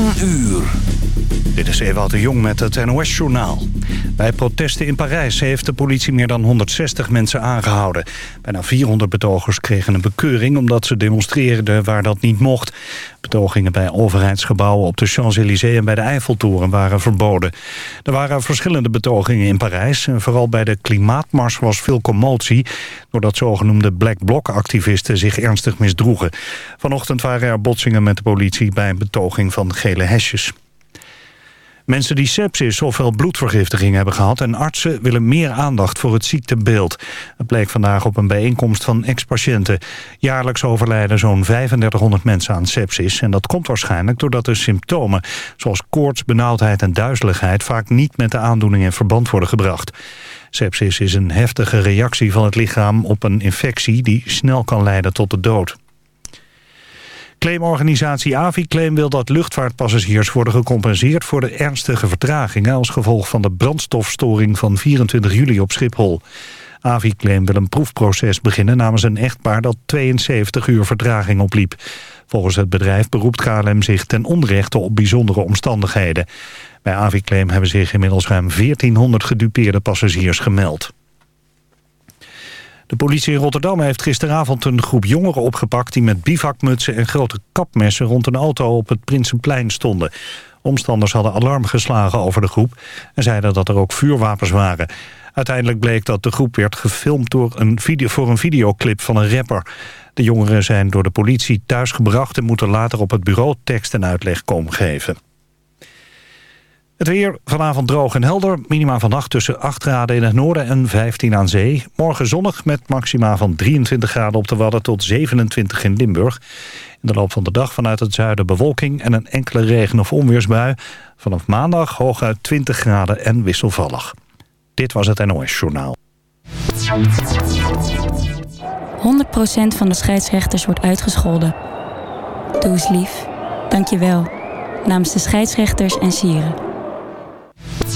10 uur. Dit is Ewout de Jong met het NOS-journaal. Bij protesten in Parijs heeft de politie meer dan 160 mensen aangehouden. Bijna 400 betogers kregen een bekeuring omdat ze demonstreerden waar dat niet mocht. Betogingen bij overheidsgebouwen op de Champs-Élysées en bij de Eiffeltoren waren verboden. Er waren verschillende betogingen in Parijs. En vooral bij de klimaatmars was veel commotie... doordat zogenoemde Black Bloc-activisten zich ernstig misdroegen. Vanochtend waren er botsingen met de politie bij een betoging van Mensen die sepsis ofwel bloedvergiftiging hebben gehad... en artsen willen meer aandacht voor het ziektebeeld. Dat bleek vandaag op een bijeenkomst van ex-patiënten. Jaarlijks overlijden zo'n 3500 mensen aan sepsis. En dat komt waarschijnlijk doordat de symptomen... zoals koorts, benauwdheid en duizeligheid... vaak niet met de aandoening in verband worden gebracht. Sepsis is een heftige reactie van het lichaam op een infectie... die snel kan leiden tot de dood. Claimorganisatie Aviclaim wil dat luchtvaartpassagiers worden gecompenseerd voor de ernstige vertragingen als gevolg van de brandstofstoring van 24 juli op Schiphol. Aviclaim wil een proefproces beginnen namens een echtpaar dat 72 uur vertraging opliep. Volgens het bedrijf beroept KLM zich ten onrechte op bijzondere omstandigheden. Bij Aviclaim hebben zich inmiddels ruim 1400 gedupeerde passagiers gemeld. De politie in Rotterdam heeft gisteravond een groep jongeren opgepakt... die met bivakmutsen en grote kapmessen rond een auto op het Prinsenplein stonden. Omstanders hadden alarm geslagen over de groep... en zeiden dat er ook vuurwapens waren. Uiteindelijk bleek dat de groep werd gefilmd door een video, voor een videoclip van een rapper. De jongeren zijn door de politie thuisgebracht... en moeten later op het bureau tekst en uitleg komen geven. Het weer vanavond droog en helder. Minima vannacht tussen 8 graden in het noorden en 15 aan zee. Morgen zonnig met maxima van 23 graden op de Wadden tot 27 in Limburg. In de loop van de dag vanuit het zuiden bewolking en een enkele regen- of onweersbui. Vanaf maandag hooguit 20 graden en wisselvallig. Dit was het NOS Journaal. 100% van de scheidsrechters wordt uitgescholden. Doe eens lief. Dank je wel. Namens de scheidsrechters en sieren.